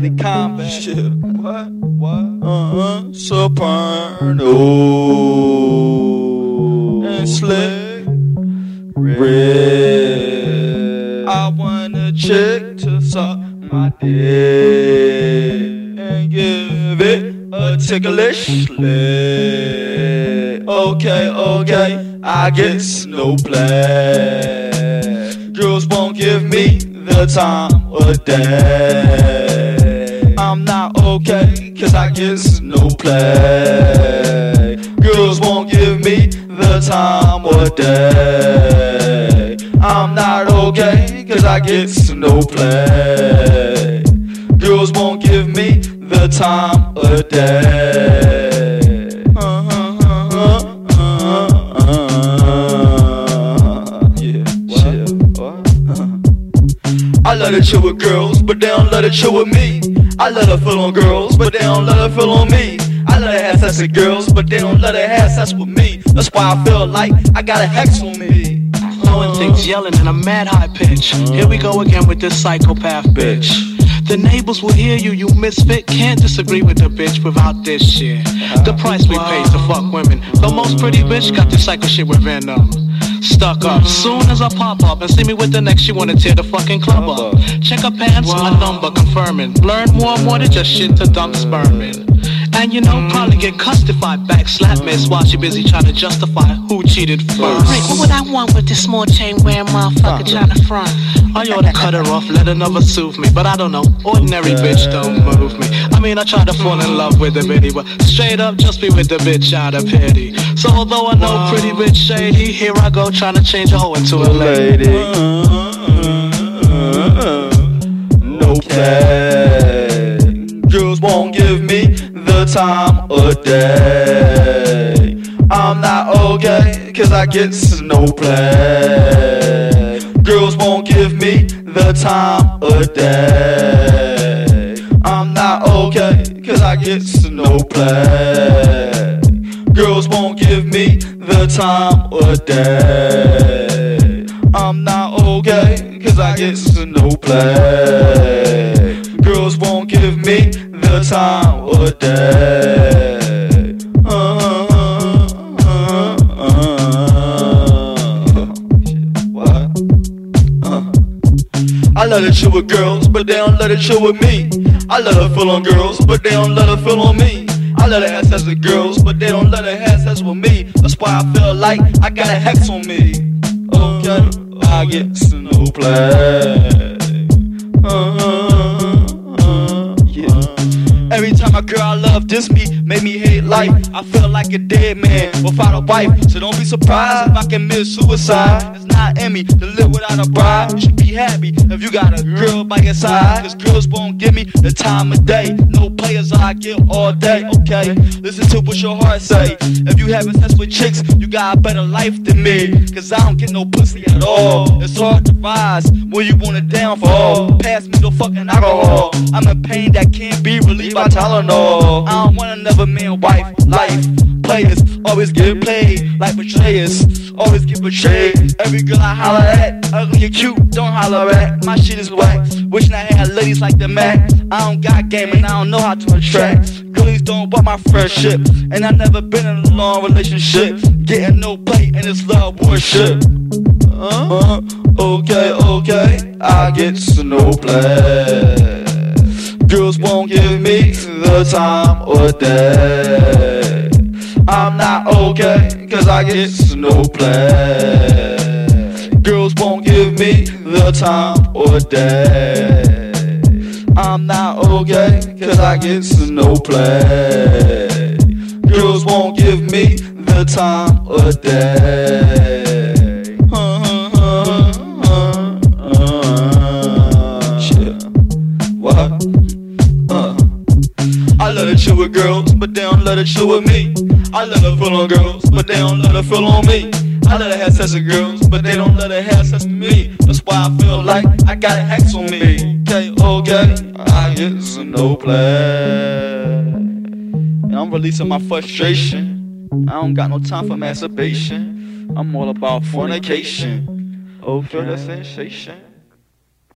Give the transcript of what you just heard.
deadly combat. Shit. What? What? Uh-huh. Soprano. And slick. Red. I want a chick to suck my dick And give it a ticklish lick. Okay, okay. I get no play. Girls won't give me the time of day. I'm not okay, cause I get no play. Girls won't give me the time of day. I'm not okay, cause I get no play. Girls won't give me the time of day. Yeah. Shit. What? I love to chill with girls, but they don't love her chill with me. I let her feel on girls, but they don't let her feel on me. I let her have sex with girls, but they don't let her have sex with me. That's why I feel like I got a hex on me. Blowing things, yelling in a mad high pitch. Here we go again with this psychopath bitch. The neighbors will hear you, you misfit. Can't disagree with the bitch without this shit. The price we pay to fuck women. The most pretty bitch got this psycho shit with venom. Stuck up. Soon as I pop up and see me with the next, she wanna tear the fucking club up. Check her pants, my number confirming. Learn more more than just shit to dump sperm in. And you know, probably get cussed if I back slap miss while she busy trying to justify who cheated Rick, first. what would I want with this small chain wearing motherfucker trying to front? I ought to cut her off, let another soothe me. But I don't know, ordinary bitch don't move me. I mean, I try to fall in love with the bitty, but straight up just be with the bitch out of pity. So although I know pretty bitch shady, here I go trying to change a hoe into a lady. Uh-huh. Time of day. I'm not okay, cause I get no play. Girls won't give me the time of day. I'm not okay, cause I get no play. Girls won't give me the time of day. I'm not okay, cause I get no play. The time of day. I let her chill with girls, but they don't let her chill with me. I let her feel on girls, but they don't let her feel on me. I let her have sex with girls, but they don't let her have sex with me. That's why I feel like I got a hex on me. Okay, I get no play. Me hate life. I feel like a dead man without a wife. So don't be surprised if I commit suicide. It's not in me to live without a bride. You should be happy if you got a girl by your side. Cause girls won't give me the time of day. No players I get all day. Okay, listen to what your heart say. If you having sex with chicks, you got a better life than me. Cause I don't get no pussy at all. It's hard to rise when you want it down for all. Pass me the fucking alcohol. I'm in pain that can't be relieved by Tylenol. I don't want another man, wife, life. Players always get played like betrayers. Always get betrayed. Every girl I holler at, ugly or cute, don't holler at. My shit is whack. Wishing I had ladies like the Mac. I don't got game and I don't know how to attract. Girlies don't want my friendship. And I never been in a long relationship. Getting no play and it's love worship. Uh, okay, okay, I get no play. Girls won't give me the time of day. I'm not okay, cause I get no play. Girls won't give me the time of day. I'm not okay, cause I get no play. Girls won't give me the time of day. Let her chill with me. I let her feel on girls, but they don't let her feel on me. I let her have sex with girls, but they don't let her have sex with me. That's why I feel like I got a hex on me. Okay, okay, I get no play. And I'm releasing my frustration. I don't got no time for masturbation. I'm all about fornication. Oh, feel the sensation.